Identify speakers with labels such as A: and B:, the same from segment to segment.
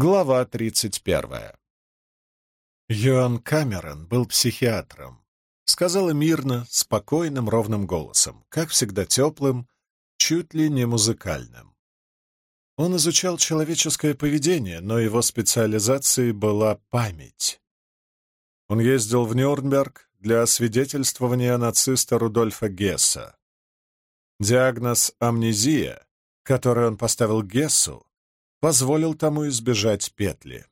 A: Глава 31. Йоан Камерон был психиатром, сказала мирно, спокойным, ровным голосом, как всегда теплым, чуть ли не музыкальным. Он изучал человеческое поведение, но его специализацией была память. Он ездил в Нюрнберг для освидетельствования нациста Рудольфа Гесса. Диагноз «амнезия», который он поставил Гессу, позволил тому избежать петли.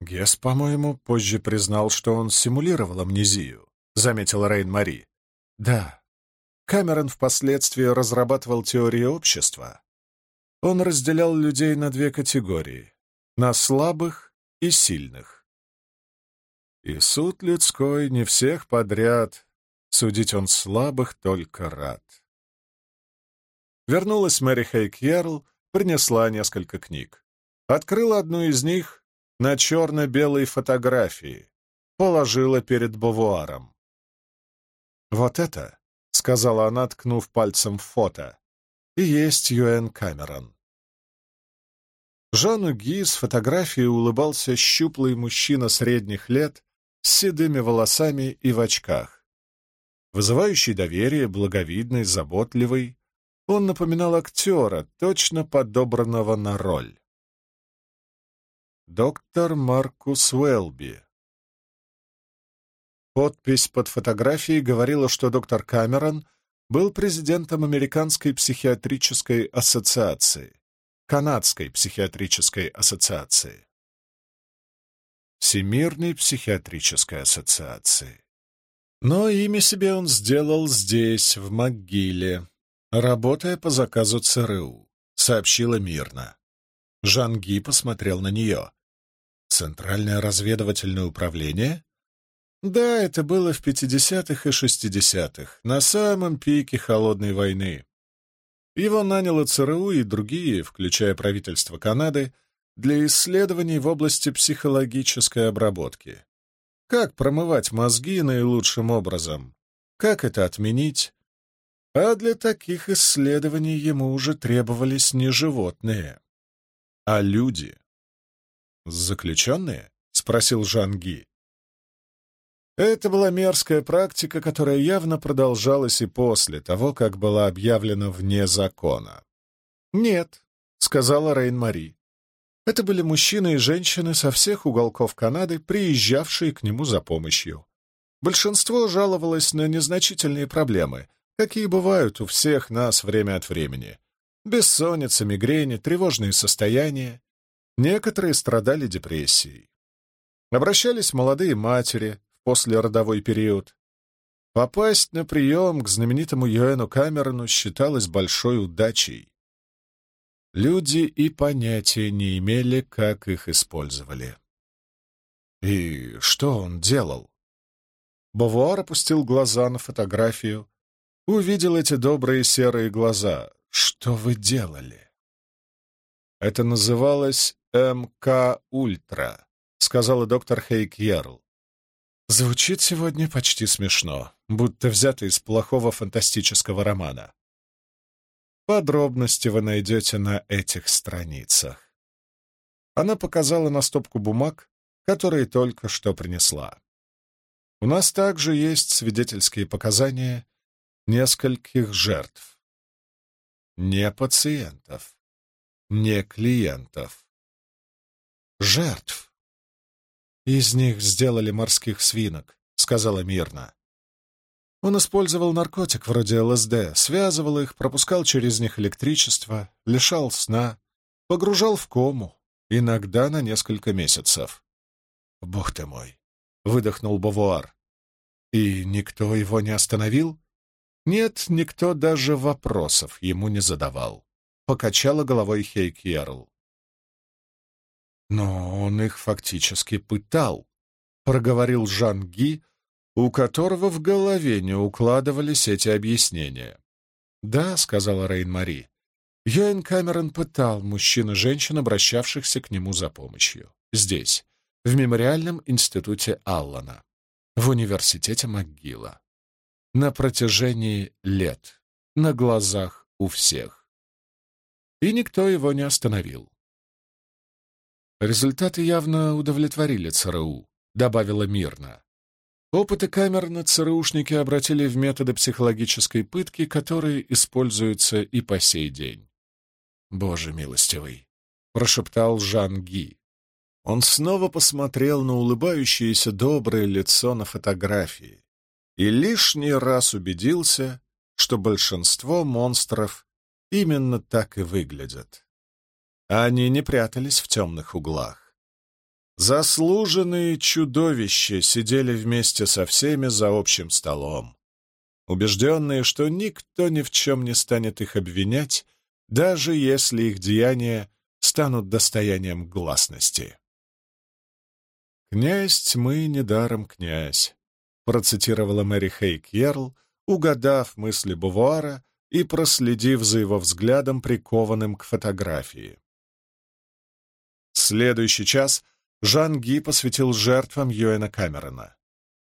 A: Гесс, по-моему, позже признал, что он симулировал амнезию, заметила Рейн-Мари. Да. Камерон впоследствии разрабатывал теорию общества. Он разделял людей на две категории — на слабых и сильных. И суд людской не всех подряд, судить он слабых только рад. Вернулась Мэри Хейк Ярл, принесла несколько книг. Открыла одну из них на черно-белой фотографии, положила перед Бавуаром. «Вот это», — сказала она, ткнув пальцем в фото, — «и есть Юэн Камерон». Жану Ги с фотографии улыбался щуплый мужчина средних лет с седыми волосами и в очках. Вызывающий доверие, благовидный, заботливый, он напоминал актера, точно подобранного на роль. Доктор Маркус Уэлби. Подпись под фотографией говорила, что доктор Камерон был президентом Американской психиатрической ассоциации, Канадской психиатрической ассоциации, Всемирной психиатрической ассоциации. Но имя себе он сделал здесь, в могиле, работая по заказу ЦРУ, сообщила мирно. Жанги посмотрел на нее. Центральное разведывательное управление? Да, это было в 50-х и 60-х, на самом пике холодной войны. Его наняло ЦРУ и другие, включая правительство Канады, для исследований в области психологической обработки. Как промывать мозги наилучшим образом? Как это отменить? А для таких исследований ему уже требовались не животные, а люди. «Заключенные?» — спросил Жанги. Это была мерзкая практика, которая явно продолжалась и после того, как была объявлена вне закона. «Нет», — сказала Рейн-Мари. Это были мужчины и женщины со всех уголков Канады, приезжавшие к нему за помощью. Большинство жаловалось на незначительные проблемы, какие бывают у всех нас время от времени. Бессонница, мигрени, тревожные состояния. Некоторые страдали депрессией. Обращались молодые матери в послеродовой период. Попасть на прием к знаменитому Йоэну Камерону считалось большой удачей. Люди и понятия не имели, как их использовали. И что он делал? Бавуар опустил глаза на фотографию, увидел эти добрые серые глаза. Что вы делали? Это называлось МК Ультра, сказала доктор Хейк Ярл. Звучит сегодня почти смешно, будто взято из плохого фантастического романа. Подробности вы найдете на этих страницах. Она показала на стопку бумаг, которые только что принесла. У нас также есть свидетельские показания нескольких жертв. Не пациентов, не клиентов. Жертв. Из них сделали морских свинок, сказала мирно. Он использовал наркотик вроде ЛСД, связывал их, пропускал через них электричество, лишал сна, погружал в кому, иногда на несколько месяцев. «Бог ты мой!» — выдохнул Бавуар. «И никто его не остановил?» Нет, никто даже вопросов ему не задавал. Покачала головой Хейк Ярл. Но он их фактически пытал, проговорил Жан Ги, у которого в голове не укладывались эти объяснения. «Да», — сказала Рейн-Мари, — Йоэн Камерон пытал мужчин и женщин, обращавшихся к нему за помощью. Здесь, в Мемориальном институте Аллана, в университете МcГилла. На протяжении лет, на глазах у всех. И никто его не остановил. Результаты явно удовлетворили ЦРУ, добавила мирно. Опыты камер на ЦРУшники обратили в методы психологической пытки, которые используются и по сей день. «Боже милостивый!» — прошептал Жан Ги. Он снова посмотрел на улыбающееся доброе лицо на фотографии и лишний раз убедился, что большинство монстров именно так и выглядят. Они не прятались в темных углах. Заслуженные чудовища сидели вместе со всеми за общим столом, убежденные, что никто ни в чем не станет их обвинять, даже если их деяния станут достоянием гласности. «Князь тьмы недаром князь», — процитировала Мэри Хейк Ерл, угадав мысли Бувуара и проследив за его взглядом, прикованным к фотографии. Следующий час Жан Ги посвятил жертвам Йоэна Камерона.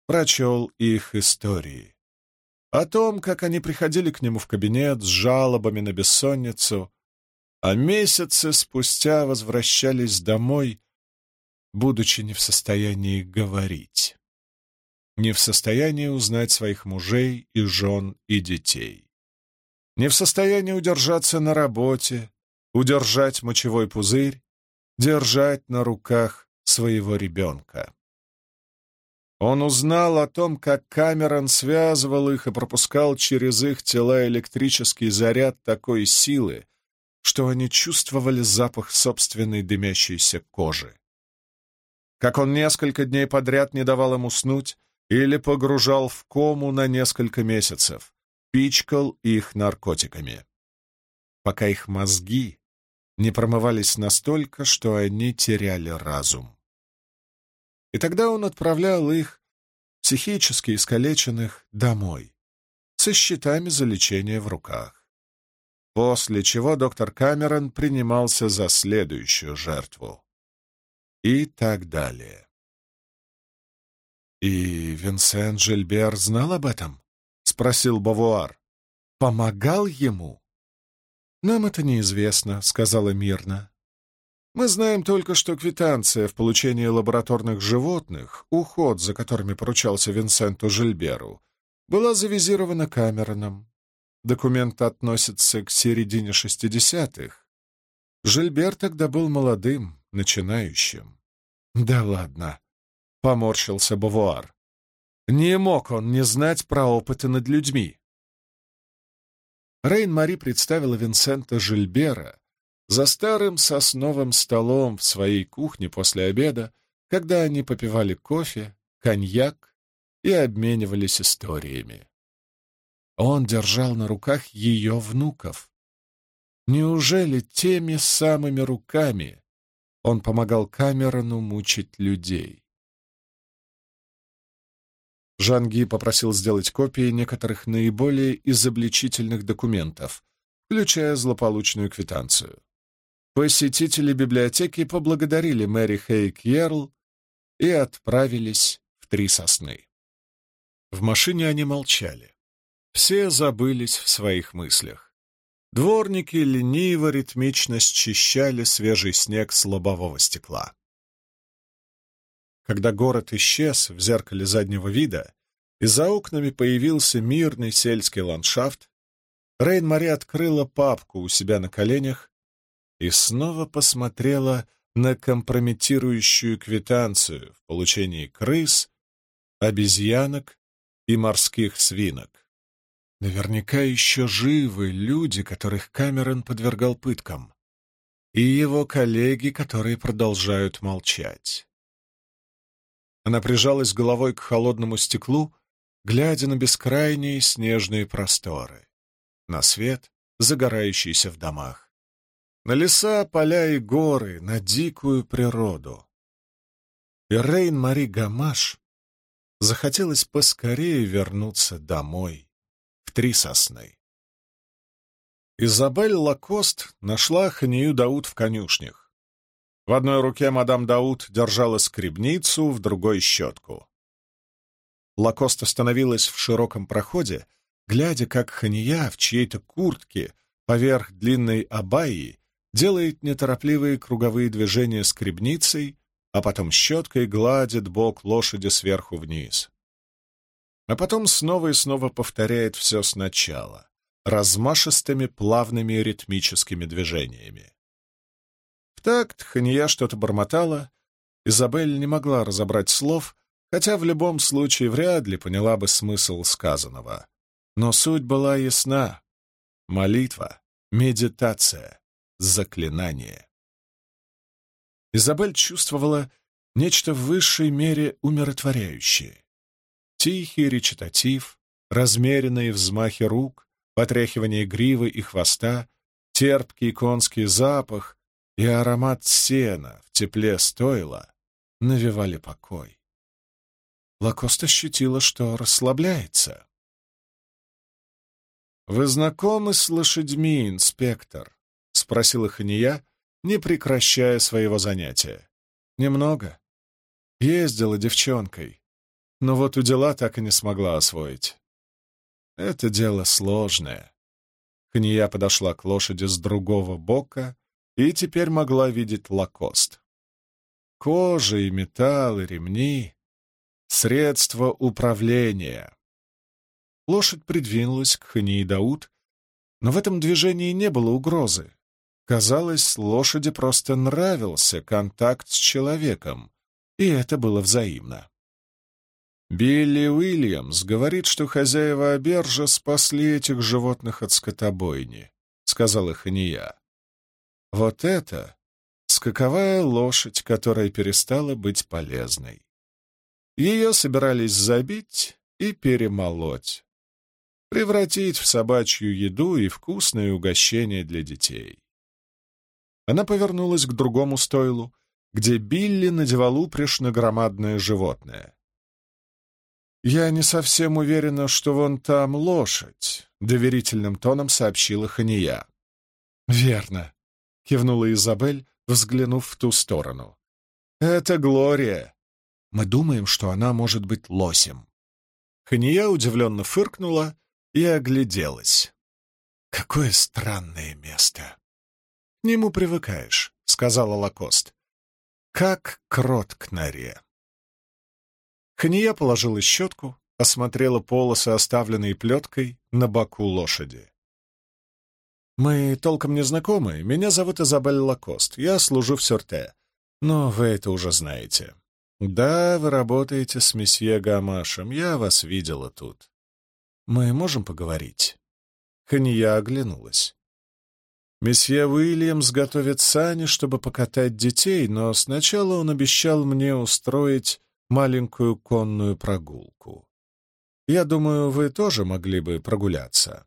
A: Прочел их истории. О том, как они приходили к нему в кабинет с жалобами на бессонницу, а месяцы спустя возвращались домой, будучи не в состоянии говорить, не в состоянии узнать своих мужей и жен и детей, не в состоянии удержаться на работе, удержать мочевой пузырь держать на руках своего ребенка. Он узнал о том, как Камерон связывал их и пропускал через их тела электрический заряд такой силы, что они чувствовали запах собственной дымящейся кожи. Как он несколько дней подряд не давал им уснуть или погружал в кому на несколько месяцев, пичкал их наркотиками. Пока их мозги не промывались настолько, что они теряли разум. И тогда он отправлял их, психически искалеченных, домой, со счетами за лечение в руках. После чего доктор Камерон принимался за следующую жертву. И так далее. «И Винсент Жильбер знал об этом?» — спросил Бавуар. «Помогал ему?» «Нам это неизвестно», — сказала мирно. «Мы знаем только, что квитанция в получении лабораторных животных, уход за которыми поручался Винсенту Жильберу, была завизирована Камероном. Документ относится к середине шестидесятых. Жильбер тогда был молодым, начинающим». «Да ладно», — поморщился Бавуар. «Не мог он не знать про опыты над людьми». Рейн-Мари представила Винсента Жильбера за старым сосновым столом в своей кухне после обеда, когда они попивали кофе, коньяк и обменивались историями. Он держал на руках ее внуков. Неужели теми самыми руками он помогал Камерону мучить людей? Жанги попросил сделать копии некоторых наиболее изобличительных документов, включая злополучную квитанцию. Посетители библиотеки поблагодарили Мэри Хейк Ерл и отправились в Три Сосны. В машине они молчали. Все забылись в своих мыслях. Дворники лениво ритмично счищали свежий снег с лобового стекла. Когда город исчез в зеркале заднего вида, и за окнами появился мирный сельский ландшафт, Рейн-Мари открыла папку у себя на коленях и снова посмотрела на компрометирующую квитанцию в получении крыс, обезьянок и морских свинок. Наверняка еще живы люди, которых Камерон подвергал пыткам, и его коллеги, которые продолжают молчать. Она прижалась головой к холодному стеклу, глядя на бескрайние снежные просторы, на свет, загорающийся в домах, на леса, поля и горы, на дикую природу. И Рейн-Мари Гамаш захотелось поскорее вернуться домой, в Три Сосны. Изабель Лакост нашла Ханию Дауд в конюшнях. В одной руке мадам Дауд держала скребницу, в другой — щетку. Лакост остановилась в широком проходе, глядя, как Хания в чьей-то куртке поверх длинной абайи делает неторопливые круговые движения скребницей, а потом щеткой гладит бок лошади сверху вниз. А потом снова и снова повторяет все сначала, размашистыми плавными ритмическими движениями. В такт что-то бормотала, Изабель не могла разобрать слов, хотя в любом случае вряд ли поняла бы смысл сказанного. Но суть была ясна. Молитва, медитация, заклинание. Изабель чувствовала нечто в высшей мере умиротворяющее. Тихий речитатив, размеренные взмахи рук, потряхивание гривы и хвоста, терпкий конский запах и аромат сена в тепле стойла навевали покой. Лакост ощутила, что расслабляется. «Вы знакомы с лошадьми, инспектор?» — спросила Хания, не прекращая своего занятия. «Немного. Ездила девчонкой, но вот у дела так и не смогла освоить. Это дело сложное». Хания подошла к лошади с другого бока и теперь могла видеть лакост. Кожа и металл, и ремни Средство управления. Лошадь придвинулась к Хани Дауд, но в этом движении не было угрозы. Казалось, лошади просто нравился контакт с человеком, и это было взаимно. Билли Уильямс говорит, что хозяева обержа спасли этих животных от скотобойни, — сказала Хания. Вот это скаковая лошадь, которая перестала быть полезной. Ее собирались забить и перемолоть, превратить в собачью еду и вкусное угощение для детей. Она повернулась к другому стойлу, где Билли надевал упряжь на громадное животное. «Я не совсем уверена, что вон там лошадь», — доверительным тоном сообщила Хания. «Верно», — кивнула Изабель, взглянув в ту сторону. «Это Глория, мы думаем, что она может быть лосем». Хания удивленно фыркнула и огляделась. «Какое странное место!» «К нему привыкаешь», — сказала Лакост. «Как крот к норе». Хания положила щетку, осмотрела полосы, оставленные плеткой, на боку лошади. «Мы толком не знакомы. Меня зовут Изабель Лакост. Я служу в Сюрте. Но вы это уже знаете. «Да, вы работаете с месье Гамашем, я вас видела тут. Мы можем поговорить?» Хания оглянулась. «Месье Уильямс готовит сани, чтобы покатать детей, но сначала он обещал мне устроить маленькую конную прогулку. Я думаю, вы тоже могли бы прогуляться».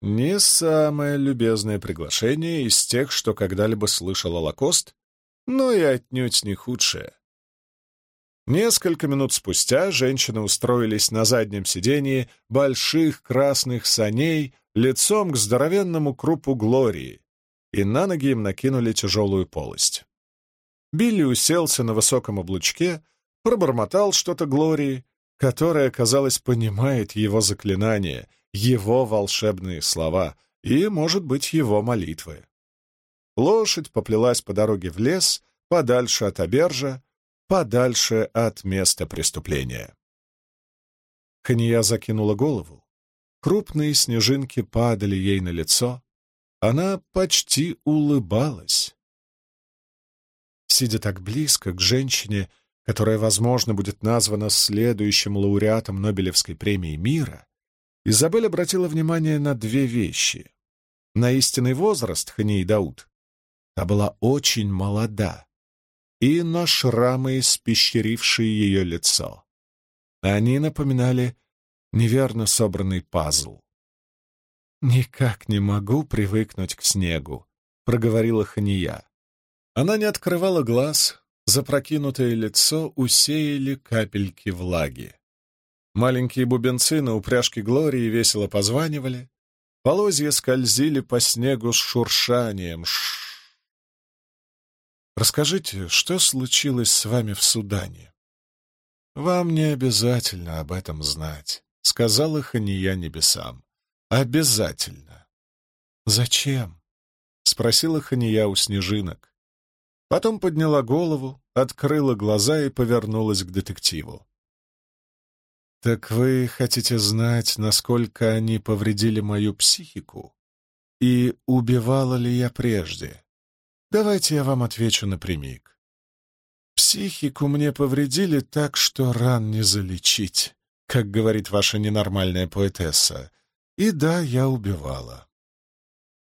A: Не самое любезное приглашение из тех, что когда-либо слышала Лакост, но и отнюдь не худшее. Несколько минут спустя женщины устроились на заднем сидении больших красных саней лицом к здоровенному крупу Глории, и на ноги им накинули тяжелую полость. Билли уселся на высоком облучке, пробормотал что-то Глории, которая, казалось, понимает его заклинания, его волшебные слова и, может быть, его молитвы. Лошадь поплелась по дороге в лес, подальше от обержа, подальше от места преступления. Хания закинула голову. Крупные снежинки падали ей на лицо. Она почти улыбалась. Сидя так близко к женщине, которая, возможно, будет названа следующим лауреатом Нобелевской премии мира, Изабель обратила внимание на две вещи. На истинный возраст Хании Дауд. Та была очень молода, и на шрамы, испещерившие ее лицо. Они напоминали неверно собранный пазл. «Никак не могу привыкнуть к снегу», — проговорила Хания. Она не открывала глаз, запрокинутое лицо усеяли капельки влаги. Маленькие бубенцы на упряжке Глории весело позванивали, полозья скользили по снегу с шуршанием. Ш Расскажите, что случилось с вами в Судане?» «Вам не обязательно об этом знать», — сказала Хания небесам. «Обязательно». «Зачем?» спросила Хания у снежинок. Потом подняла голову, открыла глаза и повернулась к детективу. «Так вы хотите знать, насколько они повредили мою психику? И убивала ли я прежде? Давайте я вам отвечу напрямик. Психику мне повредили так, что ран не залечить, как говорит ваша ненормальная поэтесса. И да, я убивала».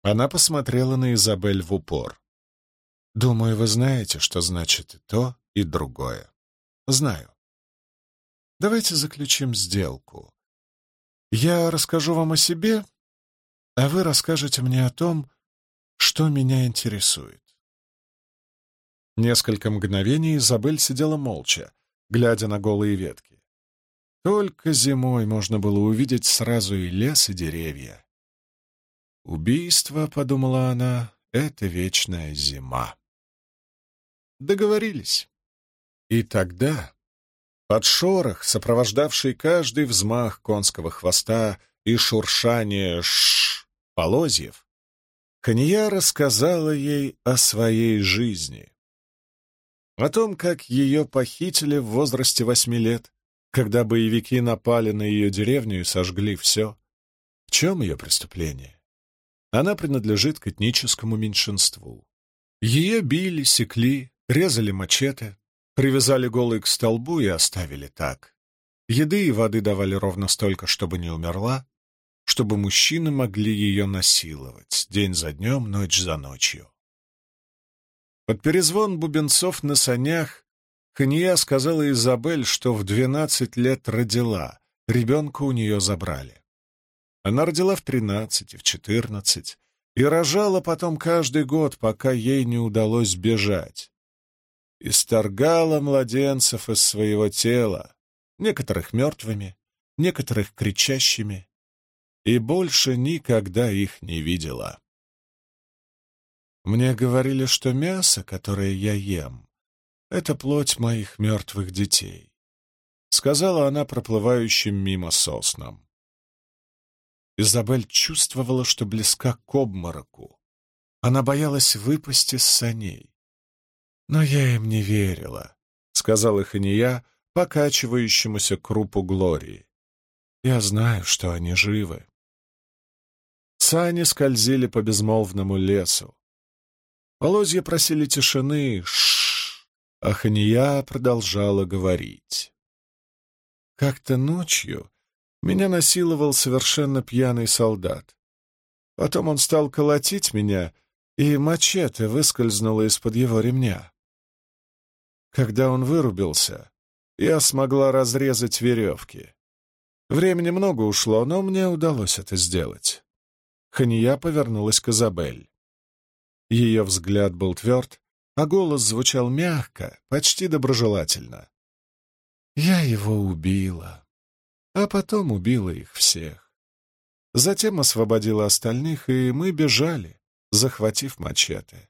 A: Она посмотрела на Изабель в упор. «Думаю, вы знаете, что значит и то, и другое». «Знаю. Давайте заключим сделку. Я расскажу вам о себе, а вы расскажете мне о том, что меня интересует. Несколько мгновений Изабель сидела молча, глядя на голые ветки. Только зимой можно было увидеть сразу и лес, и деревья. «Убийство», — подумала она, — «это вечная зима». Договорились. И тогда под шорох, сопровождавший каждый взмах конского хвоста и шуршание ш полозьев, Хания рассказала ей о своей жизни. О том, как ее похитили в возрасте восьми лет, когда боевики напали на ее деревню и сожгли все. В чем ее преступление? Она принадлежит к этническому меньшинству. Ее били, секли, резали мачете, Привязали голой к столбу и оставили так. Еды и воды давали ровно столько, чтобы не умерла, чтобы мужчины могли ее насиловать день за днем, ночь за ночью. Под перезвон бубенцов на санях Хания сказала Изабель, что в двенадцать лет родила, ребенка у нее забрали. Она родила в тринадцать и в четырнадцать и рожала потом каждый год, пока ей не удалось бежать исторгала младенцев из своего тела, некоторых мертвыми, некоторых кричащими, и больше никогда их не видела. Мне говорили, что мясо, которое я ем, — это плоть моих мертвых детей, — сказала она проплывающим мимо соснам. Изабель чувствовала, что близка к обмороку. Она боялась выпасть из саней. «Но я им не верила», — сказала Хания, покачивающемуся крупу Глории. «Я знаю, что они живы». Сани скользили по безмолвному лесу. Полозья просили тишины, шш, а Хания продолжала говорить. Как-то ночью меня насиловал совершенно пьяный солдат. Потом он стал колотить меня, и мачете выскользнуло из-под его ремня. Когда он вырубился, я смогла разрезать веревки. Времени много ушло, но мне удалось это сделать. Хания повернулась к Изабель. Ее взгляд был тверд, а голос звучал мягко, почти доброжелательно. Я его убила, а потом убила их всех. Затем освободила остальных, и мы бежали, захватив мачете.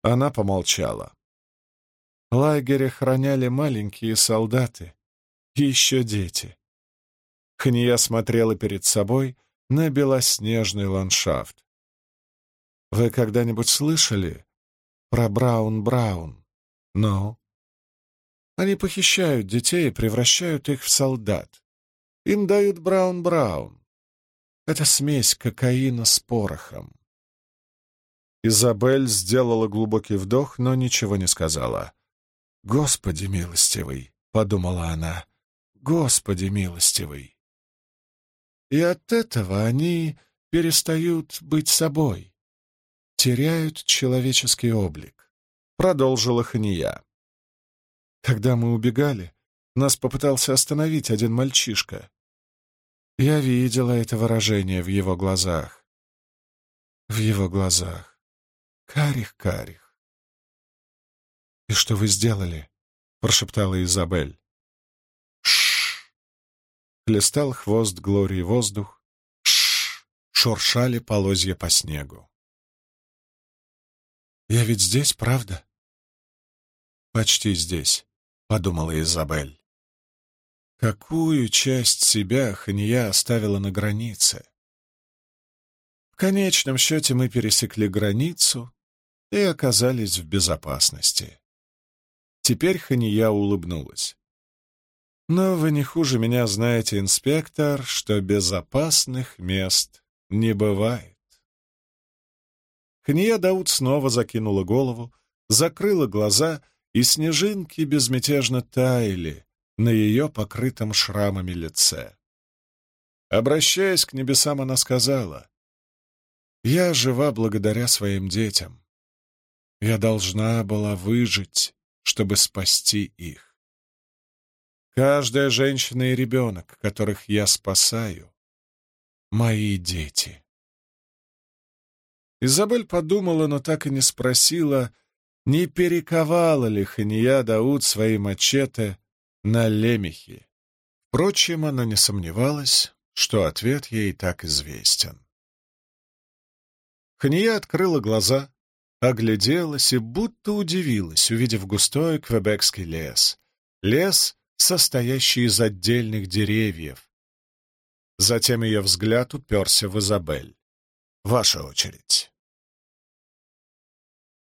A: Она помолчала. Лагерь охраняли маленькие солдаты еще дети. Хния смотрела перед собой на белоснежный ландшафт. Вы когда-нибудь слышали про Браун-Браун? Ну? Они похищают детей и превращают их в солдат. Им дают Браун-Браун. Это смесь кокаина с порохом. Изабель сделала глубокий вдох, но ничего не сказала. «Господи милостивый!» — подумала она. «Господи милостивый!» И от этого они перестают быть собой, теряют человеческий облик. Продолжила Хания. Когда мы убегали, нас попытался остановить один мальчишка. Я видела это выражение в его глазах. В его глазах. Карих-карих. «И что вы сделали?» — прошептала Изабель. «Шш!» — хлестал хвост Глории воздух. «Шш!» — шуршали полозья по снегу. «Я ведь здесь, правда?» «Почти здесь», — подумала Изабель. Какую часть себя Хания оставила на границе? В конечном счете мы пересекли границу и оказались в безопасности. Теперь Хания улыбнулась. «Но вы не хуже меня знаете, инспектор, что безопасных мест не бывает». Хания Дауд снова закинула голову, закрыла глаза, и снежинки безмятежно таяли на ее покрытом шрамами лице. Обращаясь к небесам, она сказала, «Я жива благодаря своим детям. Я должна была выжить, чтобы спасти их. Каждая женщина и ребенок, которых я спасаю, — мои дети». Изабель подумала, но так и не спросила, не перековала ли Хания Дауд свои мачете на лемехи. Впрочем, она не сомневалась, что ответ ей так известен. Хания открыла глаза, огляделась и будто удивилась, увидев густой квебекский лес. Лес, состоящий из отдельных деревьев. Затем ее взгляд уперся в Изабель. «Ваша очередь».